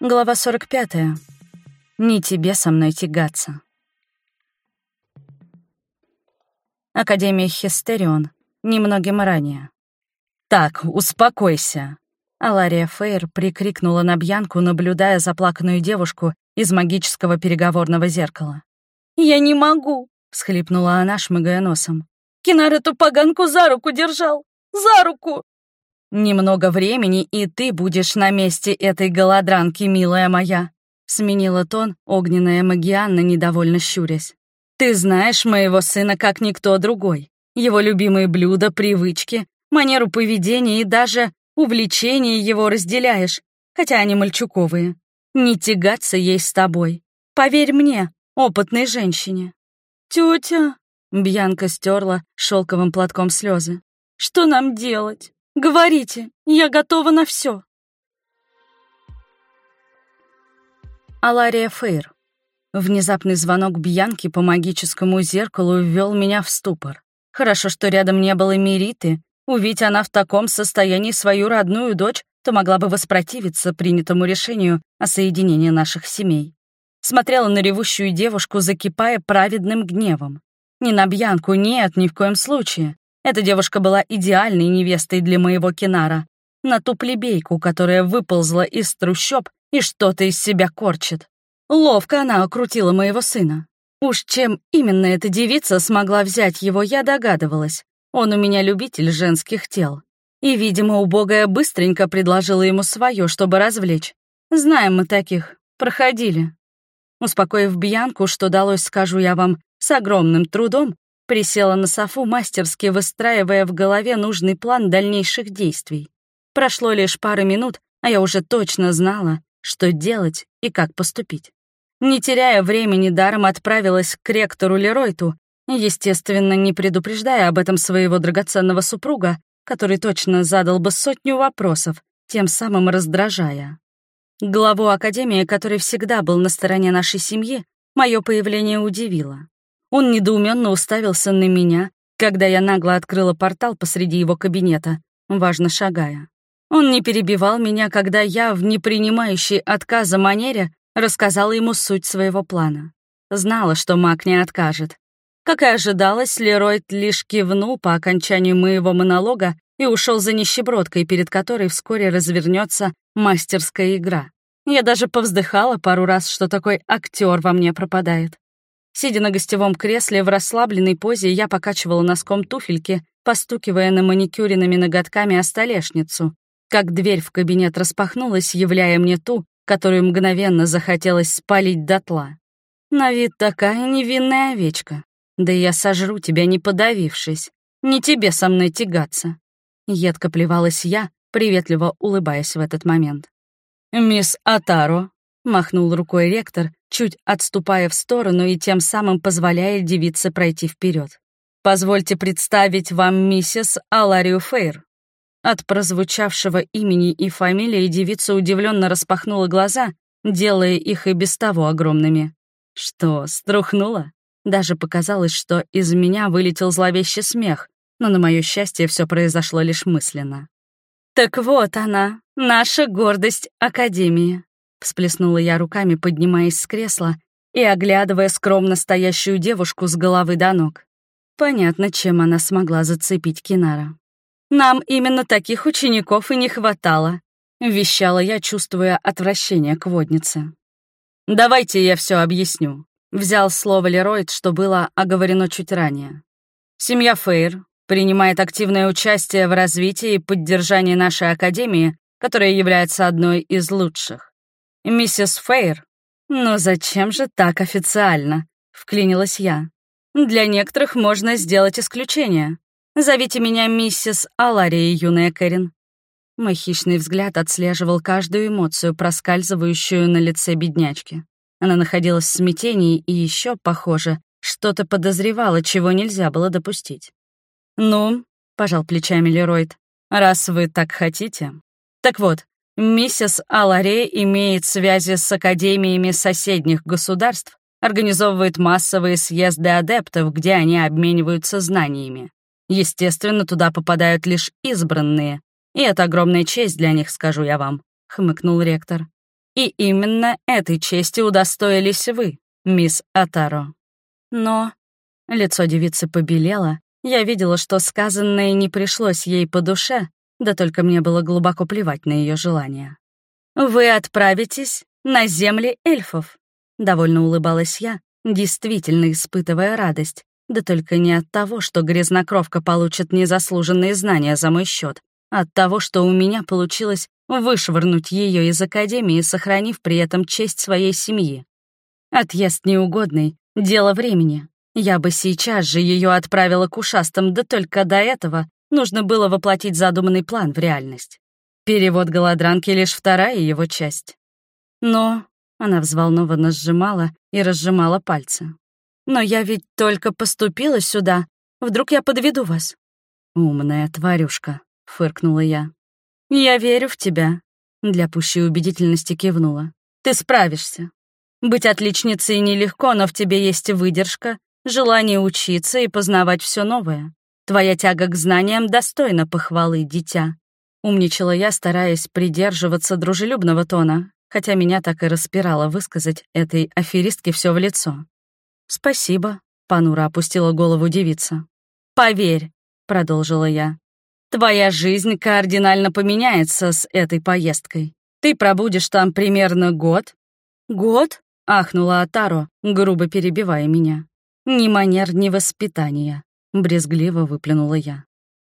Глава 45. Не тебе со мной тягаться. Академия Хистерион. Немногим ранее. «Так, успокойся!» Алария Фейр прикрикнула на Бьянку, наблюдая заплаканную девушку из магического переговорного зеркала. «Я не могу!» — всхлипнула она, шмыгая носом. «Кинар эту поганку за руку держал! За руку!» «Немного времени, и ты будешь на месте этой голодранки, милая моя», — сменила тон огненная Магианна, недовольно щурясь. «Ты знаешь моего сына как никто другой. Его любимые блюда, привычки, манеру поведения и даже увлечения его разделяешь, хотя они мальчуковые. Не тягаться ей с тобой. Поверь мне, опытной женщине». «Тетя», — Бьянка стерла шелковым платком слезы. «Что нам делать?» Говорите, я готова на все. Алария Фейр. Внезапный звонок Бьянки по магическому зеркалу ввел меня в ступор. Хорошо, что рядом не было Мериты. Увидеть она в таком состоянии свою родную дочь, то могла бы воспротивиться принятому решению о соединении наших семей. Смотрела на ревущую девушку, закипая праведным гневом. Не на Бьянку, нет, ни в коем случае. Эта девушка была идеальной невестой для моего Кинара. На ту плебейку, которая выползла из трущоб и что-то из себя корчит. Ловко она окрутила моего сына. Уж чем именно эта девица смогла взять его, я догадывалась. Он у меня любитель женских тел. И, видимо, убогая быстренько предложила ему свое, чтобы развлечь. Знаем мы таких. Проходили. Успокоив Бьянку, что далось, скажу я вам, с огромным трудом, Присела на софу, мастерски выстраивая в голове нужный план дальнейших действий. Прошло лишь пара минут, а я уже точно знала, что делать и как поступить. Не теряя времени, даром отправилась к ректору Леройту, естественно, не предупреждая об этом своего драгоценного супруга, который точно задал бы сотню вопросов, тем самым раздражая. Главу Академии, который всегда был на стороне нашей семьи, мое появление удивило. Он недоуменно уставился на меня, когда я нагло открыла портал посреди его кабинета, важно шагая. Он не перебивал меня, когда я, в непринимающей отказа манере, рассказала ему суть своего плана. Знала, что маг не откажет. Как и ожидалось, Леройд лишь кивнул по окончанию моего монолога и ушел за нищебродкой, перед которой вскоре развернется мастерская игра. Я даже повздыхала пару раз, что такой актер во мне пропадает. Сидя на гостевом кресле в расслабленной позе, я покачивала носком туфельки, постукивая на маникюренными ноготками о столешницу, как дверь в кабинет распахнулась, являя мне ту, которую мгновенно захотелось спалить дотла. На вид такая невинная овечка. Да я сожру тебя, не подавившись. Не тебе со мной тягаться. Едко плевалась я, приветливо улыбаясь в этот момент. «Мисс Атаро», — махнул рукой ректор, чуть отступая в сторону и тем самым позволяя девице пройти вперед. «Позвольте представить вам миссис Аларию Фейр». От прозвучавшего имени и фамилии девица удивленно распахнула глаза, делая их и без того огромными. Что, струхнула? Даже показалось, что из меня вылетел зловещий смех, но на мое счастье все произошло лишь мысленно. «Так вот она, наша гордость Академии», Всплеснула я руками, поднимаясь с кресла и оглядывая скромно стоящую девушку с головы до ног. Понятно, чем она смогла зацепить Кинара. «Нам именно таких учеников и не хватало», — вещала я, чувствуя отвращение к воднице. «Давайте я все объясню», — взял слово Леройд, что было оговорено чуть ранее. «Семья Фейр принимает активное участие в развитии и поддержании нашей Академии, которая является одной из лучших. «Миссис Фейр». «Но зачем же так официально?» — вклинилась я. «Для некоторых можно сделать исключение. Зовите меня миссис Алария, юная Кэрин». Мой хищный взгляд отслеживал каждую эмоцию, проскальзывающую на лице беднячки. Она находилась в смятении и еще, похоже, что-то подозревала, чего нельзя было допустить. «Ну», — пожал плечами Леройд, — «раз вы так хотите. Так вот, Миссис Аларе имеет связи с академиями соседних государств, организовывает массовые съезды адептов, где они обмениваются знаниями. Естественно, туда попадают лишь избранные, и это огромная честь для них, скажу я вам», — хмыкнул ректор. И именно этой чести удостоились вы, мисс Атаро. Но лицо девицы побелело, я видела, что сказанное не пришлось ей по душе, да только мне было глубоко плевать на ее желания. «Вы отправитесь на земли эльфов», — довольно улыбалась я, действительно испытывая радость, да только не от того, что грязнокровка получит незаслуженные знания за мой счет, а от того, что у меня получилось вышвырнуть ее из академии, сохранив при этом честь своей семьи. Отъезд неугодный — дело времени. Я бы сейчас же ее отправила к ушастам, да только до этого нужно было воплотить задуманный план в реальность. Перевод голодранки — лишь вторая его часть. Но она взволнованно сжимала и разжимала пальцы. «Но я ведь только поступила сюда. Вдруг я подведу вас?» «Умная тварюшка», — фыркнула я. «Я верю в тебя», — для пущей убедительности кивнула. «Ты справишься. Быть отличницей нелегко, но в тебе есть выдержка, желание учиться и познавать все новое. Твоя тяга к знаниям достойна похвалы, дитя. Умничала я, стараясь придерживаться дружелюбного тона, хотя меня так и распирало высказать этой аферистке все в лицо. «Спасибо», — понуро опустила голову девица. «Поверь», — продолжила я, — «твоя жизнь кардинально поменяется с этой поездкой. Ты пробудешь там примерно год». «Год?» — ахнула Атаро, грубо перебивая меня. «Ни манер, ни воспитания», — брезгливо выплюнула я.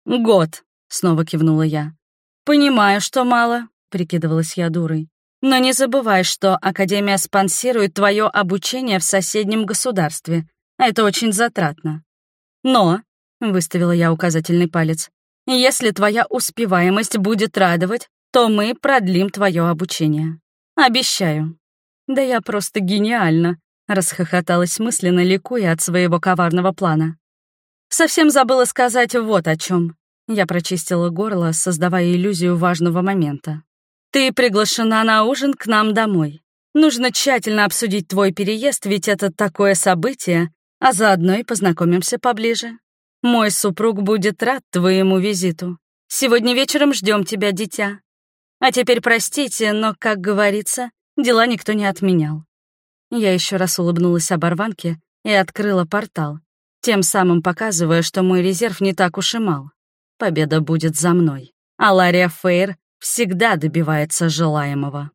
«Год», — снова кивнула я. «Понимаю, что мало», — прикидывалась я дурой. «Но не забывай, что Академия спонсирует твое обучение в соседнем государстве. Это очень затратно». «Но», — выставила я указательный палец, «если твоя успеваемость будет радовать, то мы продлим твое обучение. Обещаю». «Да я просто гениально», — расхохоталась мысленно, ликуя от своего коварного плана. Совсем забыла сказать вот о чем. Я прочистила горло, создавая иллюзию важного момента. «Ты приглашена на ужин к нам домой. Нужно тщательно обсудить твой переезд, ведь это такое событие, а заодно и познакомимся поближе. Мой супруг будет рад твоему визиту. Сегодня вечером ждем тебя, дитя. А теперь простите, но, как говорится, дела никто не отменял». Я еще раз улыбнулась оборванке и открыла портал, тем самым показывая, что мой резерв не так уж и мал. Победа будет за мной. А Лария Фейр всегда добивается желаемого.